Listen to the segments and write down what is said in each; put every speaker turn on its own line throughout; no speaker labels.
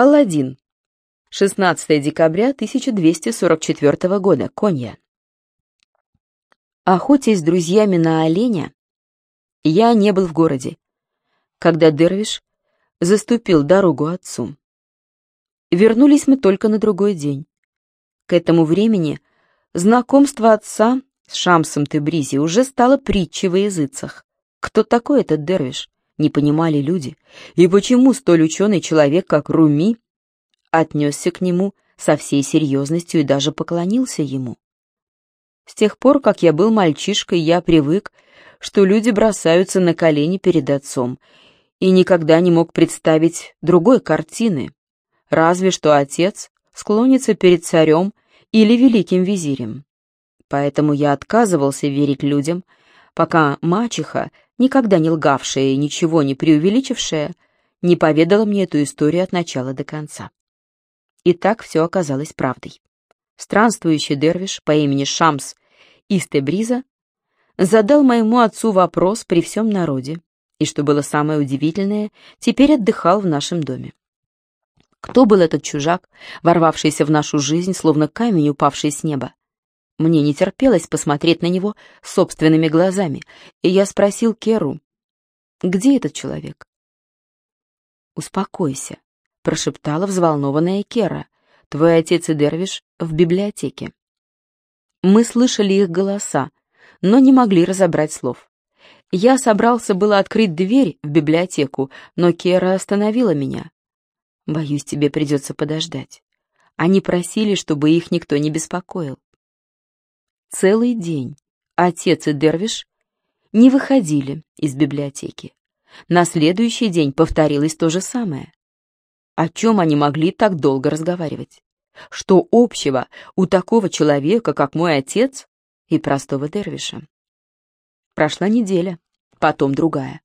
Алладин. 16 декабря 1244 года. Конья. Охотясь с друзьями на оленя, я не был в городе, когда Дервиш заступил дорогу отцу. Вернулись мы только на другой день. К этому времени знакомство отца с Шамсом Тебризи уже стало притчей во языцах. Кто такой этот Дервиш? Не понимали люди. И почему столь ученый человек, как Руми, отнесся к нему со всей серьезностью и даже поклонился ему? С тех пор, как я был мальчишкой, я привык, что люди бросаются на колени перед отцом, и никогда не мог представить другой картины, разве что отец склонится перед царем или великим визирем. Поэтому я отказывался верить людям, пока мачеха, никогда не лгавшая и ничего не преувеличившая, не поведала мне эту историю от начала до конца. И так все оказалось правдой. Странствующий дервиш по имени Шамс из Тебриза задал моему отцу вопрос при всем народе, и, что было самое удивительное, теперь отдыхал в нашем доме. Кто был этот чужак, ворвавшийся в нашу жизнь, словно камень, упавший с неба? Мне не терпелось посмотреть на него собственными глазами, и я спросил Керу, где этот человек? «Успокойся», — прошептала взволнованная Кера. «Твой отец и Дервиш в библиотеке». Мы слышали их голоса, но не могли разобрать слов. Я собрался было открыть дверь в библиотеку, но Кера остановила меня. «Боюсь, тебе придется подождать. Они просили, чтобы их никто не беспокоил». Целый день отец и Дервиш не выходили из библиотеки. На следующий день повторилось то же самое. О чем они могли так долго разговаривать? Что общего у такого человека, как мой отец, и простого Дервиша? Прошла неделя, потом другая.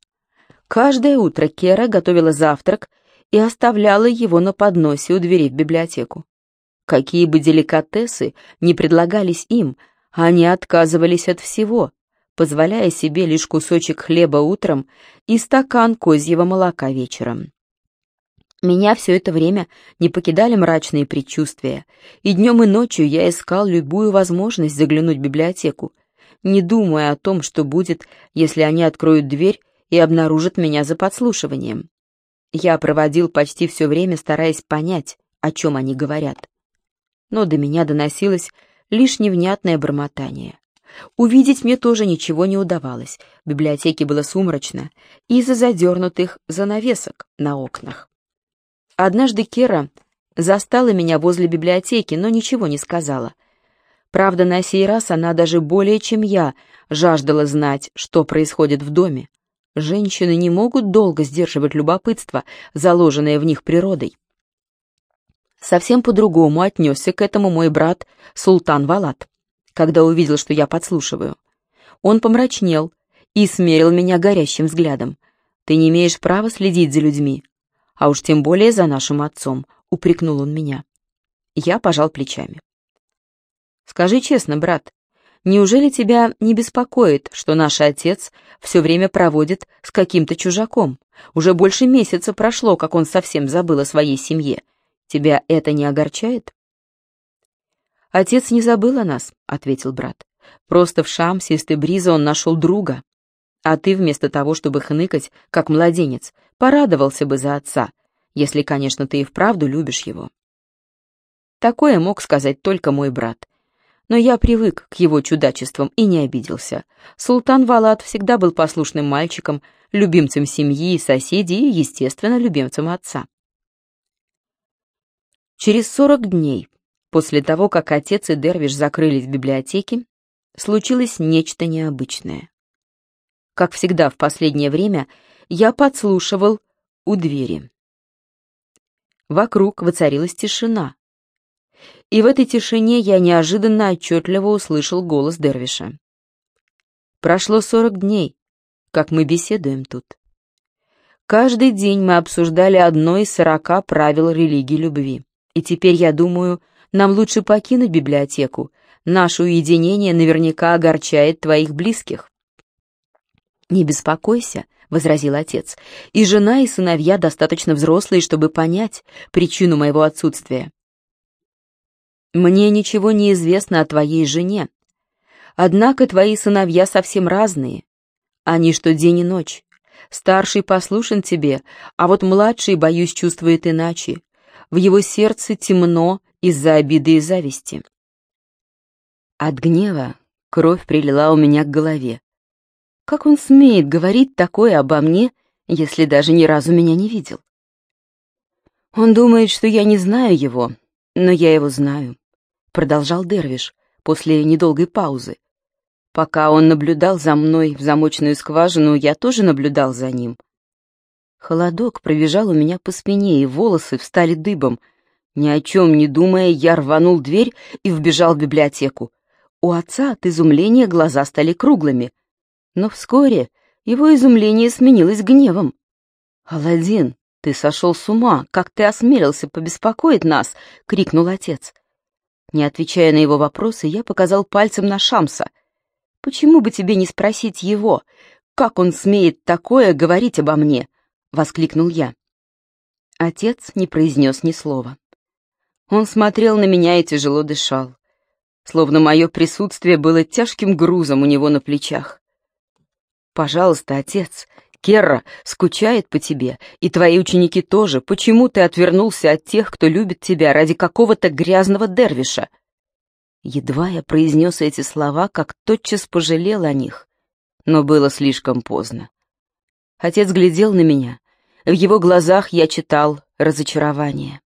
Каждое утро Кера готовила завтрак и оставляла его на подносе у двери в библиотеку. Какие бы деликатесы не предлагались им, они отказывались от всего, позволяя себе лишь кусочек хлеба утром и стакан козьего молока вечером. Меня все это время не покидали мрачные предчувствия, и днем и ночью я искал любую возможность заглянуть в библиотеку, не думая о том, что будет, если они откроют дверь и обнаружат меня за подслушиванием. Я проводил почти все время, стараясь понять, о чем они говорят. Но до меня доносилось лишь невнятное бормотание. Увидеть мне тоже ничего не удавалось. В библиотеке было сумрачно из-за задернутых занавесок на окнах. Однажды Кера застала меня возле библиотеки, но ничего не сказала. Правда, на сей раз она даже более чем я жаждала знать, что происходит в доме. Женщины не могут долго сдерживать любопытство, заложенное в них природой. Совсем по-другому отнесся к этому мой брат Султан Валат, когда увидел, что я подслушиваю. Он помрачнел и смерил меня горящим взглядом. «Ты не имеешь права следить за людьми, а уж тем более за нашим отцом», — упрекнул он меня. Я пожал плечами. «Скажи честно, брат, неужели тебя не беспокоит, что наш отец все время проводит с каким-то чужаком? Уже больше месяца прошло, как он совсем забыл о своей семье» Тебя это не огорчает?» «Отец не забыл о нас», — ответил брат. «Просто в Шамсе из Тебриза он нашел друга. А ты вместо того, чтобы хныкать, как младенец, порадовался бы за отца, если, конечно, ты и вправду любишь его». Такое мог сказать только мой брат. Но я привык к его чудачествам и не обиделся. Султан Валат всегда был послушным мальчиком, любимцем семьи и соседей и, естественно, любимцем отца. Через сорок дней после того, как отец и Дервиш закрылись в библиотеке, случилось нечто необычное. Как всегда в последнее время, я подслушивал у двери. Вокруг воцарилась тишина. И в этой тишине я неожиданно отчетливо услышал голос Дервиша. Прошло сорок дней, как мы беседуем тут. Каждый день мы обсуждали одно из сорока правил религии любви. И теперь, я думаю, нам лучше покинуть библиотеку. Наше уединение наверняка огорчает твоих близких. «Не беспокойся», — возразил отец, «и жена, и сыновья достаточно взрослые, чтобы понять причину моего отсутствия. Мне ничего не известно о твоей жене. Однако твои сыновья совсем разные. Они что день и ночь. Старший послушен тебе, а вот младший, боюсь, чувствует иначе. В его сердце темно из-за обиды и зависти. От гнева кровь прилила у меня к голове. Как он смеет говорить такое обо мне, если даже ни разу меня не видел? Он думает, что я не знаю его, но я его знаю продолжал Дервиш после недолгой паузы. Пока он наблюдал за мной в замочную скважину, я тоже наблюдал за ним. Холодок пробежал у меня по спине, и волосы встали дыбом. Ни о чем не думая, я рванул дверь и вбежал в библиотеку. У отца от изумления глаза стали круглыми. Но вскоре его изумление сменилось гневом. «Аладдин, ты сошел с ума! Как ты осмелился побеспокоить нас?» — крикнул отец. Не отвечая на его вопросы, я показал пальцем на Шамса. «Почему бы тебе не спросить его? Как он смеет такое говорить обо мне?» — воскликнул я. Отец не произнес ни слова. Он смотрел на меня и тяжело дышал, словно мое присутствие было тяжким грузом у него на плечах. «Пожалуйста, отец, Керра скучает по тебе, и твои ученики тоже. Почему ты отвернулся от тех, кто любит тебя ради какого-то грязного дервиша?» Едва я произнес эти слова, как тотчас пожалел о них, но было слишком поздно. Отец глядел на меня. В его глазах я читал разочарование.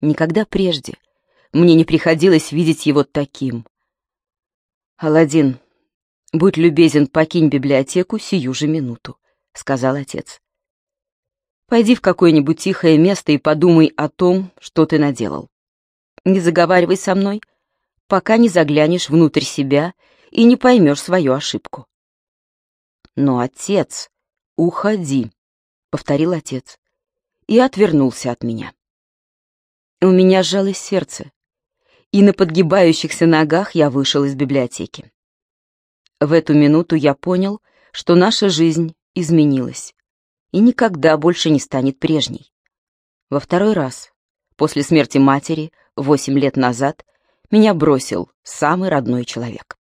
Никогда прежде мне не приходилось видеть его таким. «Аладдин, будь любезен, покинь библиотеку сию же минуту сказал отец. Пойди в какое-нибудь тихое место и подумай о том, что ты наделал. Не заговаривай со мной, пока не заглянешь внутрь себя и не поймешь свою ошибку. Но отец, уходи, повторил отец и отвернулся от меня. У меня сжалось сердце, и на подгибающихся ногах я вышел из библиотеки. В эту минуту я понял, что наша жизнь изменилась и никогда больше не станет прежней. Во второй раз, после смерти матери, восемь лет назад, меня бросил самый родной человек.